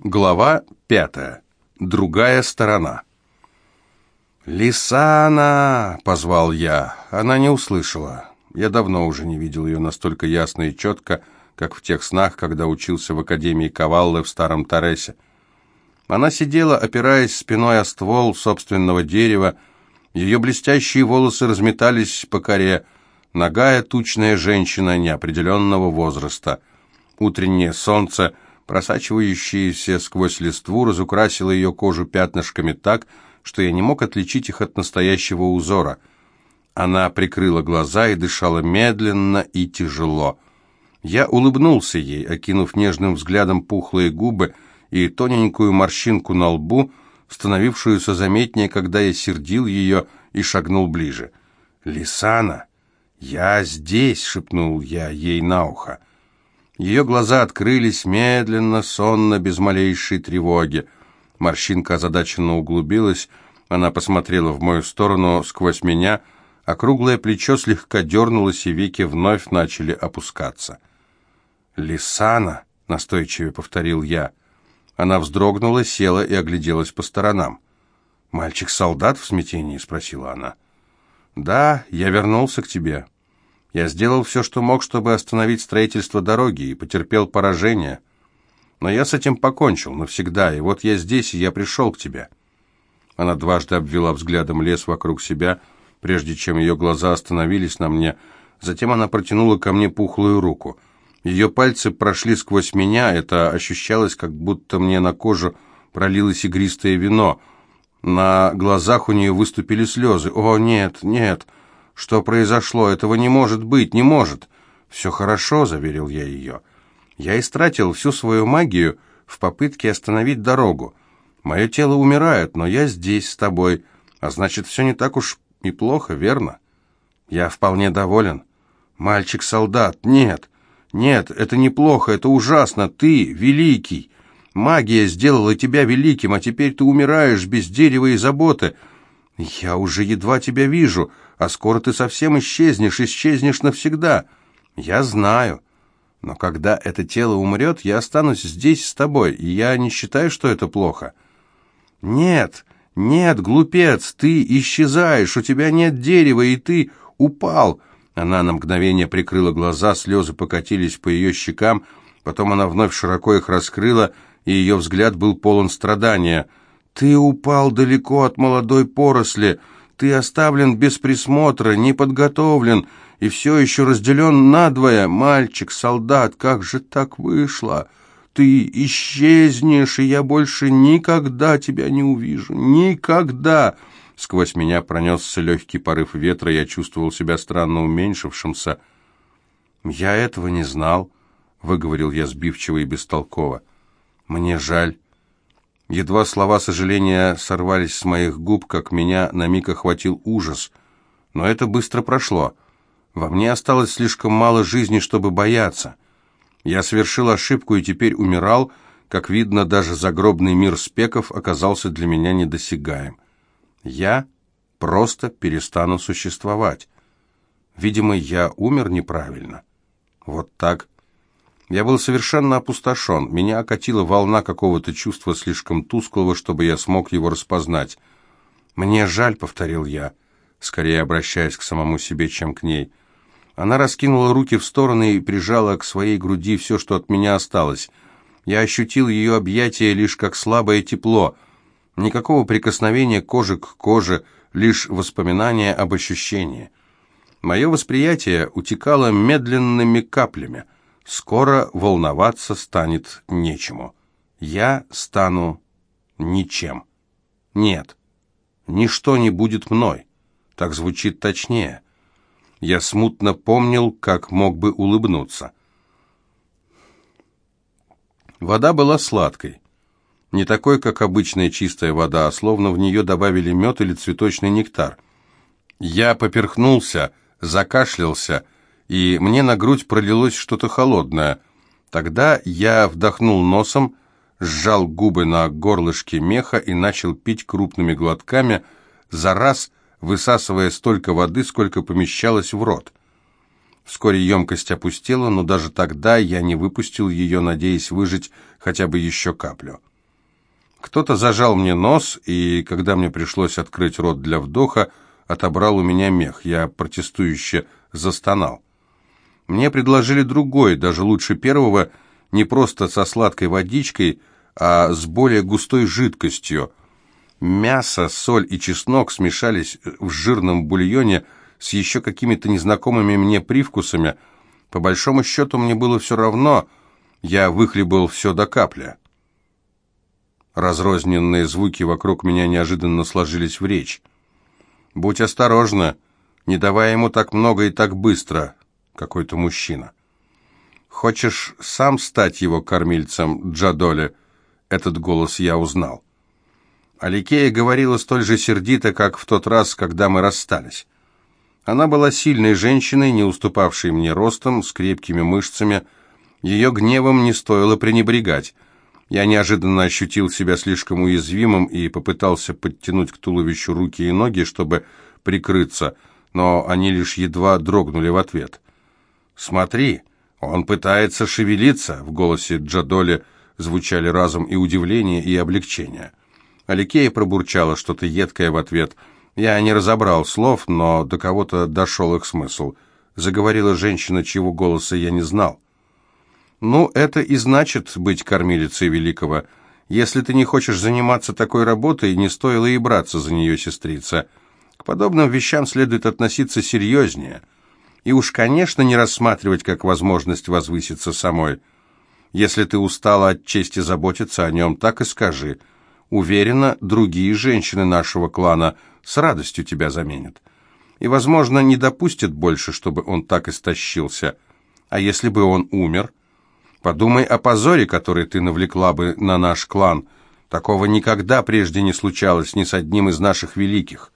Глава пятая. Другая сторона. «Лисана!» — позвал я. Она не услышала. Я давно уже не видел ее настолько ясно и четко, как в тех снах, когда учился в Академии Каваллы в Старом Торресе. Она сидела, опираясь спиной о ствол собственного дерева. Ее блестящие волосы разметались по коре. Ногая, тучная женщина неопределенного возраста. Утреннее солнце — просачивающееся сквозь листву, разукрасило ее кожу пятнышками так, что я не мог отличить их от настоящего узора. Она прикрыла глаза и дышала медленно и тяжело. Я улыбнулся ей, окинув нежным взглядом пухлые губы и тоненькую морщинку на лбу, становившуюся заметнее, когда я сердил ее и шагнул ближе. «Лисана, я здесь!» — шепнул я ей на ухо. Ее глаза открылись медленно, сонно, без малейшей тревоги. Морщинка озадаченно углубилась, она посмотрела в мою сторону сквозь меня, а круглое плечо слегка дернулось, и веки вновь начали опускаться. «Лисана!» — настойчиво повторил я. Она вздрогнула, села и огляделась по сторонам. «Мальчик-солдат в смятении?» — спросила она. «Да, я вернулся к тебе». Я сделал все, что мог, чтобы остановить строительство дороги, и потерпел поражение. Но я с этим покончил навсегда, и вот я здесь, и я пришел к тебе». Она дважды обвела взглядом лес вокруг себя, прежде чем ее глаза остановились на мне. Затем она протянула ко мне пухлую руку. Ее пальцы прошли сквозь меня, это ощущалось, как будто мне на кожу пролилось игристое вино. На глазах у нее выступили слезы. «О, нет, нет!» Что произошло? Этого не может быть, не может. Все хорошо, заверил я ее. Я истратил всю свою магию в попытке остановить дорогу. Мое тело умирает, но я здесь с тобой, а значит, все не так уж и плохо, верно? Я вполне доволен. Мальчик-солдат, нет, нет, это неплохо, это ужасно, ты великий. Магия сделала тебя великим, а теперь ты умираешь без дерева и заботы. Я уже едва тебя вижу, а скоро ты совсем исчезнешь, исчезнешь навсегда. Я знаю. Но когда это тело умрет, я останусь здесь с тобой, и я не считаю, что это плохо. Нет, нет, глупец, ты исчезаешь, у тебя нет дерева, и ты упал. Она на мгновение прикрыла глаза, слезы покатились по ее щекам, потом она вновь широко их раскрыла, и ее взгляд был полон страдания. «Ты упал далеко от молодой поросли», ты оставлен без присмотра, не подготовлен и все еще разделен надвое. Мальчик, солдат, как же так вышло? Ты исчезнешь, и я больше никогда тебя не увижу. Никогда!» Сквозь меня пронесся легкий порыв ветра, я чувствовал себя странно уменьшившимся. «Я этого не знал», — выговорил я сбивчиво и бестолково. «Мне жаль». Едва слова сожаления сорвались с моих губ, как меня на миг охватил ужас. Но это быстро прошло. Во мне осталось слишком мало жизни, чтобы бояться. Я совершил ошибку и теперь умирал. Как видно, даже загробный мир спеков оказался для меня недосягаем. Я просто перестану существовать. Видимо, я умер неправильно. Вот так. Я был совершенно опустошен. Меня окатила волна какого-то чувства слишком тусклого, чтобы я смог его распознать. «Мне жаль», — повторил я, скорее обращаясь к самому себе, чем к ней. Она раскинула руки в стороны и прижала к своей груди все, что от меня осталось. Я ощутил ее объятие лишь как слабое тепло. Никакого прикосновения кожи к коже, лишь воспоминания об ощущении. Мое восприятие утекало медленными каплями — Скоро волноваться станет нечему. Я стану ничем. Нет, ничто не будет мной. Так звучит точнее. Я смутно помнил, как мог бы улыбнуться. Вода была сладкой. Не такой, как обычная чистая вода, а словно в нее добавили мед или цветочный нектар. Я поперхнулся, закашлялся и мне на грудь пролилось что-то холодное. Тогда я вдохнул носом, сжал губы на горлышке меха и начал пить крупными глотками, за раз высасывая столько воды, сколько помещалось в рот. Вскоре емкость опустела, но даже тогда я не выпустил ее, надеясь выжать хотя бы еще каплю. Кто-то зажал мне нос, и когда мне пришлось открыть рот для вдоха, отобрал у меня мех. Я протестующе застонал. Мне предложили другой, даже лучше первого, не просто со сладкой водичкой, а с более густой жидкостью. Мясо, соль и чеснок смешались в жирном бульоне с еще какими-то незнакомыми мне привкусами. По большому счету мне было все равно, я выхлебал все до капли. Разрозненные звуки вокруг меня неожиданно сложились в речь. «Будь осторожна, не давай ему так много и так быстро», какой-то мужчина. «Хочешь сам стать его кормильцем, Джадоле?» Этот голос я узнал. Аликея говорила столь же сердито, как в тот раз, когда мы расстались. Она была сильной женщиной, не уступавшей мне ростом, с крепкими мышцами. Ее гневом не стоило пренебрегать. Я неожиданно ощутил себя слишком уязвимым и попытался подтянуть к туловищу руки и ноги, чтобы прикрыться, но они лишь едва дрогнули в ответ. «Смотри, он пытается шевелиться!» В голосе Джадоли звучали разум и удивление, и облегчение. Аликея пробурчала что-то едкое в ответ. Я не разобрал слов, но до кого-то дошел их смысл. Заговорила женщина, чьего голоса я не знал. «Ну, это и значит быть кормилицей великого. Если ты не хочешь заниматься такой работой, не стоило и браться за нее, сестрица. К подобным вещам следует относиться серьезнее» и уж, конечно, не рассматривать как возможность возвыситься самой. Если ты устала от чести заботиться о нем, так и скажи. Уверена, другие женщины нашего клана с радостью тебя заменят. И, возможно, не допустят больше, чтобы он так истощился. А если бы он умер? Подумай о позоре, который ты навлекла бы на наш клан. Такого никогда прежде не случалось ни с одним из наших великих.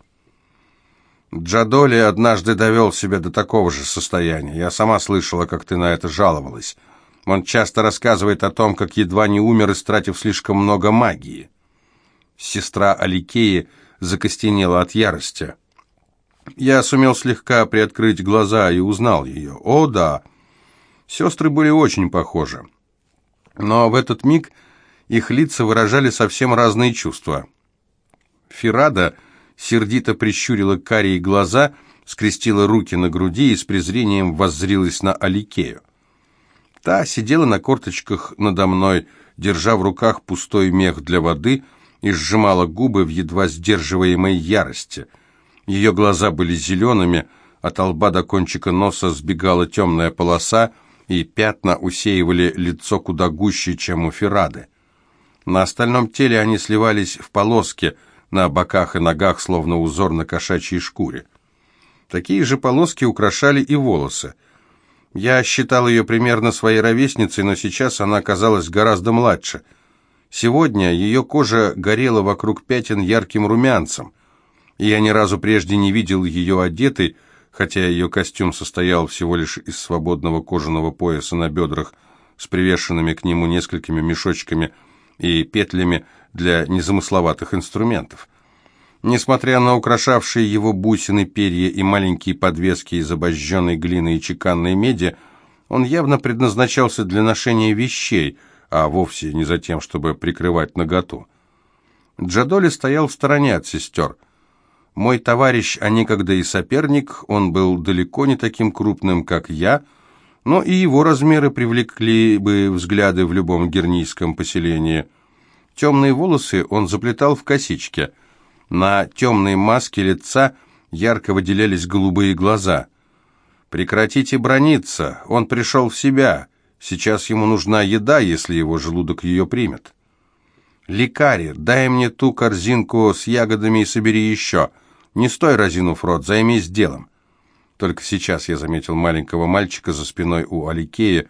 Джадоли однажды довел себя до такого же состояния. Я сама слышала, как ты на это жаловалась. Он часто рассказывает о том, как едва не умер, истратив слишком много магии. Сестра Аликеи закостенела от ярости. Я сумел слегка приоткрыть глаза и узнал ее. О, да, сестры были очень похожи. Но в этот миг их лица выражали совсем разные чувства. Фирада — сердито прищурила карие глаза, скрестила руки на груди и с презрением воззрилась на Аликею. Та сидела на корточках надо мной, держа в руках пустой мех для воды и сжимала губы в едва сдерживаемой ярости. Ее глаза были зелеными, от лба до кончика носа сбегала темная полоса, и пятна усеивали лицо куда гуще, чем у Феррады. На остальном теле они сливались в полоски – на боках и ногах, словно узор на кошачьей шкуре. Такие же полоски украшали и волосы. Я считал ее примерно своей ровесницей, но сейчас она казалась гораздо младше. Сегодня ее кожа горела вокруг пятен ярким румянцем, и я ни разу прежде не видел ее одетой, хотя ее костюм состоял всего лишь из свободного кожаного пояса на бедрах с привешенными к нему несколькими мешочками и петлями для незамысловатых инструментов. Несмотря на украшавшие его бусины, перья и маленькие подвески из обожженной глины и чеканной меди, он явно предназначался для ношения вещей, а вовсе не за тем, чтобы прикрывать наготу. Джадоли стоял в стороне от сестер. Мой товарищ, а некогда и соперник, он был далеко не таким крупным, как я, но и его размеры привлекли бы взгляды в любом гернийском поселении – Темные волосы он заплетал в косички. На темной маске лица ярко выделялись голубые глаза. «Прекратите брониться, он пришел в себя. Сейчас ему нужна еда, если его желудок ее примет». «Лекарь, дай мне ту корзинку с ягодами и собери еще. Не стой, разинув рот, займись делом». Только сейчас я заметил маленького мальчика за спиной у Аликея,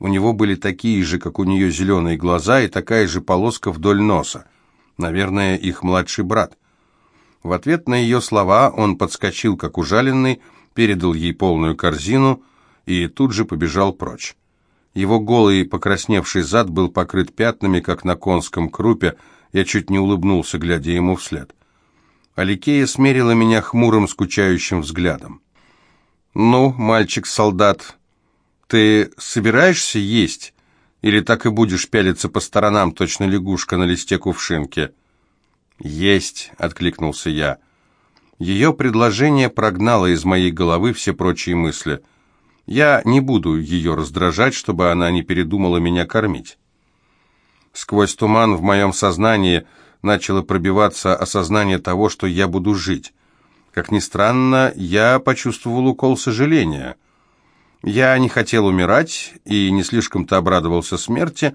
у него были такие же, как у нее, зеленые глаза и такая же полоска вдоль носа. Наверное, их младший брат. В ответ на ее слова он подскочил, как ужаленный, передал ей полную корзину и тут же побежал прочь. Его голый покрасневший зад был покрыт пятнами, как на конском крупе, я чуть не улыбнулся, глядя ему вслед. Аликея смерила меня хмурым, скучающим взглядом. «Ну, мальчик-солдат, «Ты собираешься есть?» Или так и будешь пялиться по сторонам, точно лягушка на листе кувшинки?» «Есть», — откликнулся я. Ее предложение прогнало из моей головы все прочие мысли. Я не буду ее раздражать, чтобы она не передумала меня кормить. Сквозь туман в моем сознании начало пробиваться осознание того, что я буду жить. Как ни странно, я почувствовал укол сожаления. Я не хотел умирать и не слишком-то обрадовался смерти,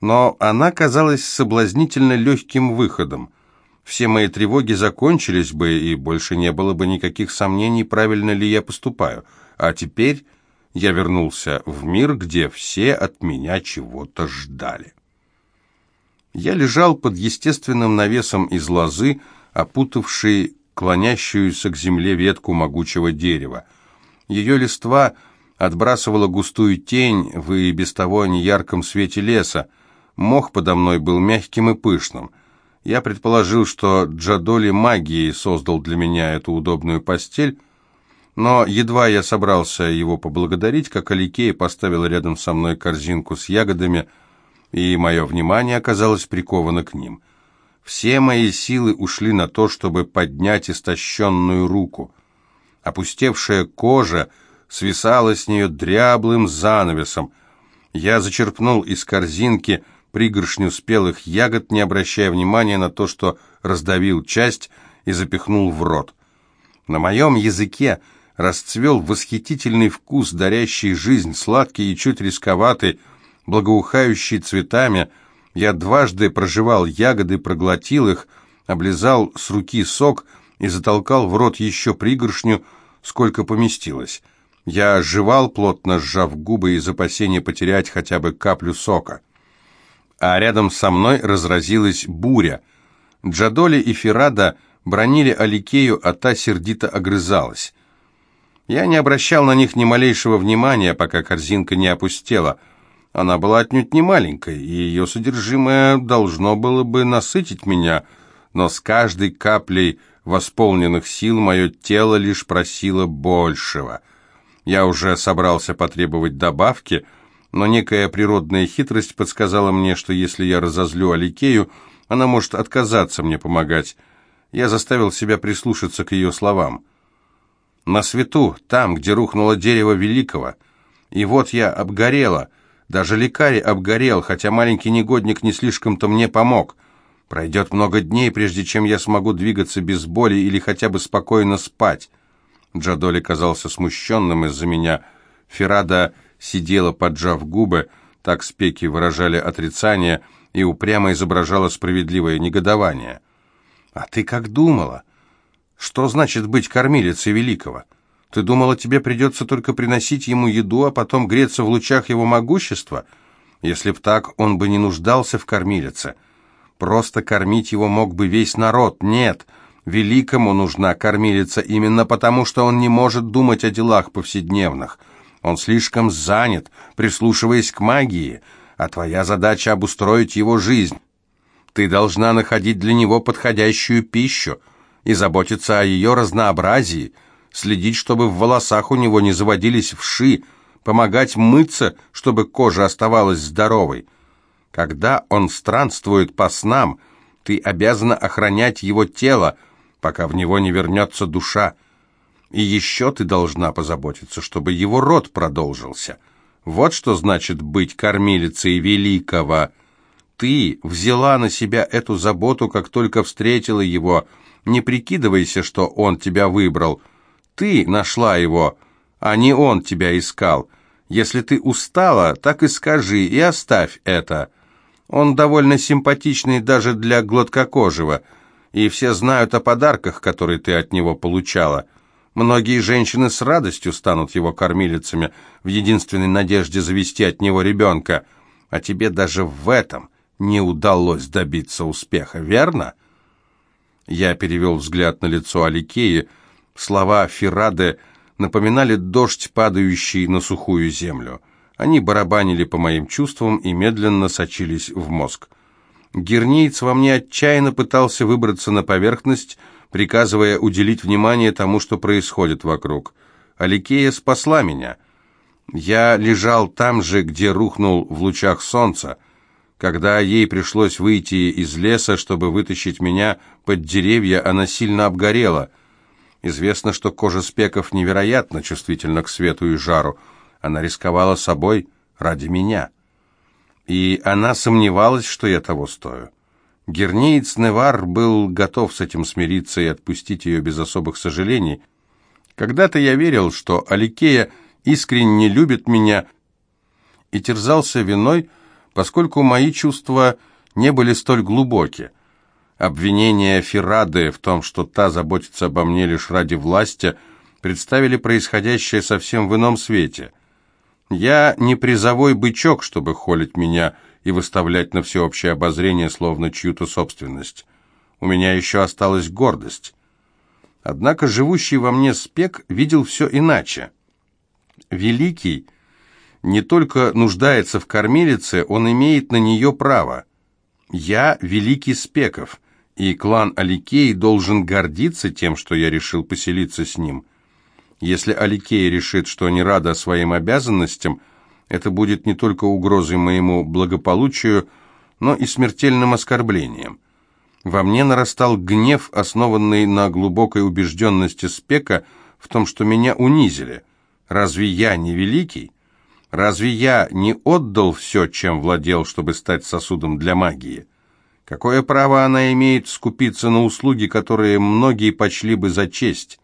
но она казалась соблазнительно легким выходом. Все мои тревоги закончились бы, и больше не было бы никаких сомнений, правильно ли я поступаю. А теперь я вернулся в мир, где все от меня чего-то ждали. Я лежал под естественным навесом из лозы, опутавшей клонящуюся к земле ветку могучего дерева. Ее листва отбрасывала густую тень в и без того неярком свете леса. Мох подо мной был мягким и пышным. Я предположил, что Джадоли магией создал для меня эту удобную постель, но едва я собрался его поблагодарить, как Аликея поставила рядом со мной корзинку с ягодами, и мое внимание оказалось приковано к ним. Все мои силы ушли на то, чтобы поднять истощенную руку. Опустевшая кожа свисала с нее дряблым занавесом. Я зачерпнул из корзинки пригоршню спелых ягод, не обращая внимания на то, что раздавил часть и запихнул в рот. На моем языке расцвел восхитительный вкус, дарящий жизнь, сладкий и чуть рисковатый, благоухающий цветами. Я дважды прожевал ягоды, проглотил их, облизал с руки сок и затолкал в рот еще пригоршню, сколько поместилось. Я жевал, плотно сжав губы из опасения потерять хотя бы каплю сока а рядом со мной разразилась буря. Джадоли и Ферада бронили Аликею, а та сердито огрызалась. Я не обращал на них ни малейшего внимания, пока корзинка не опустела. Она была отнюдь не маленькой, и ее содержимое должно было бы насытить меня, но с каждой каплей восполненных сил мое тело лишь просило большего. Я уже собрался потребовать добавки — но некая природная хитрость подсказала мне, что если я разозлю Аликею, она может отказаться мне помогать. Я заставил себя прислушаться к ее словам. «На свету, там, где рухнуло дерево великого. И вот я обгорела. Даже лекарь обгорел, хотя маленький негодник не слишком-то мне помог. Пройдет много дней, прежде чем я смогу двигаться без боли или хотя бы спокойно спать». Джадоли казался смущенным из-за меня. Ферада сидела, поджав губы, так спеки выражали отрицание, и упрямо изображала справедливое негодование. «А ты как думала? Что значит быть кормилицей великого? Ты думала, тебе придется только приносить ему еду, а потом греться в лучах его могущества? Если б так, он бы не нуждался в кормилице. Просто кормить его мог бы весь народ. Нет, великому нужна кормилица именно потому, что он не может думать о делах повседневных». Он слишком занят, прислушиваясь к магии, а твоя задача обустроить его жизнь. Ты должна находить для него подходящую пищу и заботиться о ее разнообразии, следить, чтобы в волосах у него не заводились вши, помогать мыться, чтобы кожа оставалась здоровой. Когда он странствует по снам, ты обязана охранять его тело, пока в него не вернется душа. И еще ты должна позаботиться, чтобы его род продолжился. Вот что значит быть кормилицей великого. Ты взяла на себя эту заботу, как только встретила его. Не прикидывайся, что он тебя выбрал. Ты нашла его, а не он тебя искал. Если ты устала, так и скажи, и оставь это. Он довольно симпатичный даже для гладкокожего, и все знают о подарках, которые ты от него получала». Многие женщины с радостью станут его кормилицами в единственной надежде завести от него ребенка. А тебе даже в этом не удалось добиться успеха, верно? Я перевел взгляд на лицо Аликеи. Слова Фирады напоминали дождь, падающий на сухую землю. Они барабанили по моим чувствам и медленно сочились в мозг. Гернейц во мне отчаянно пытался выбраться на поверхность, приказывая уделить внимание тому, что происходит вокруг. Аликея спасла меня. Я лежал там же, где рухнул в лучах солнца, когда ей пришлось выйти из леса, чтобы вытащить меня под деревья, она сильно обгорела. Известно, что кожа спеков невероятно чувствительна к свету и жару. Она рисковала собой ради меня. И она сомневалась, что я того стою. Гернеец Невар был готов с этим смириться и отпустить ее без особых сожалений. Когда-то я верил, что Аликея искренне любит меня и терзался виной, поскольку мои чувства не были столь глубоки. Обвинения Феррады в том, что та заботится обо мне лишь ради власти, представили происходящее совсем в ином свете. Я не призовой бычок, чтобы холить меня и выставлять на всеобщее обозрение словно чью-то собственность. У меня еще осталась гордость. Однако живущий во мне спек видел все иначе. Великий не только нуждается в кормилице, он имеет на нее право. Я великий Спеков, и клан Аликей должен гордиться тем, что я решил поселиться с ним. Если Аликей решит, что не рада своим обязанностям, это будет не только угрозой моему благополучию, но и смертельным оскорблением. Во мне нарастал гнев, основанный на глубокой убежденности Спека в том, что меня унизили – Разве я не великий? Разве я не отдал все, чем владел, чтобы стать сосудом для магии? Какое право она имеет скупиться на услуги, которые многие почли бы за честь?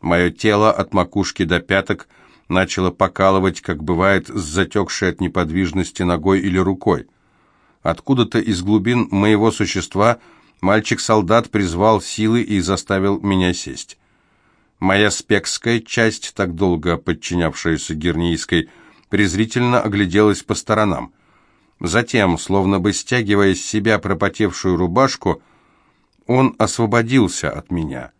Мое тело от макушки до пяток начало покалывать, как бывает с затекшей от неподвижности ногой или рукой. Откуда-то из глубин моего существа мальчик-солдат призвал силы и заставил меня сесть. Моя спекская часть, так долго подчинявшаяся гернийской, презрительно огляделась по сторонам. Затем, словно бы стягивая с себя пропотевшую рубашку, он освободился от меня.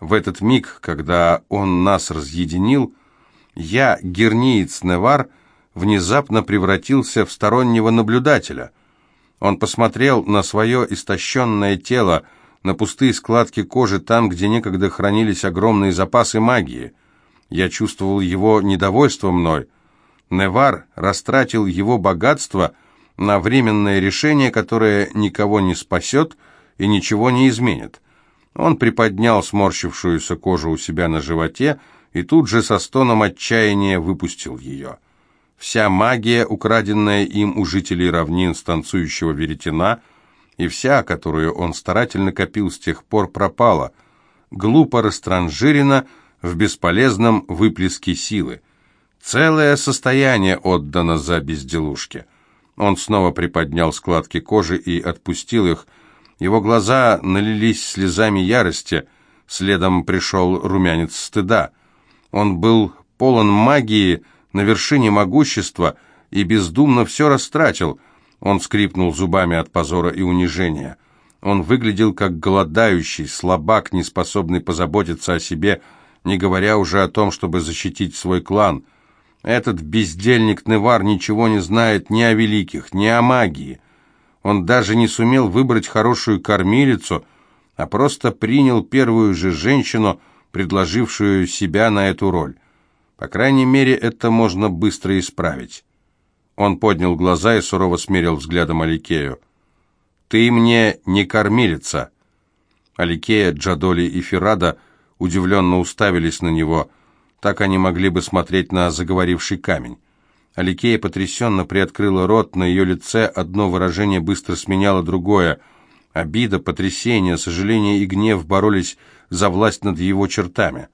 В этот миг, когда он нас разъединил, я, герниец Невар, внезапно превратился в стороннего наблюдателя. Он посмотрел на свое истощенное тело, на пустые складки кожи там, где некогда хранились огромные запасы магии. Я чувствовал его недовольство мной. Невар растратил его богатство на временное решение, которое никого не спасет и ничего не изменит. Он приподнял сморщившуюся кожу у себя на животе и тут же со стоном отчаяния выпустил ее. Вся магия, украденная им у жителей равнин станцующего веретена – и вся, которую он старательно копил с тех пор, пропала, глупо растранжирена в бесполезном выплеске силы. Целое состояние отдано за безделушки. Он снова приподнял складки кожи и отпустил их. Его глаза налились слезами ярости, следом пришел румянец стыда. Он был полон магии, на вершине могущества, и бездумно все растратил — он скрипнул зубами от позора и унижения. Он выглядел как голодающий, слабак, не способный позаботиться о себе, не говоря уже о том, чтобы защитить свой клан. Этот бездельник Невар ничего не знает ни о великих, ни о магии. Он даже не сумел выбрать хорошую кормилицу, а просто принял первую же женщину, предложившую себя на эту роль. По крайней мере, это можно быстро исправить. Он поднял глаза и сурово смерил взглядом Аликею. «Ты мне не кормилица!» Аликея, Джадоли и Феррада удивленно уставились на него. Так они могли бы смотреть на заговоривший камень. Аликея потрясенно приоткрыла рот, на ее лице одно выражение быстро сменяло другое. Обида, потрясение, сожаление и гнев боролись за власть над его чертами.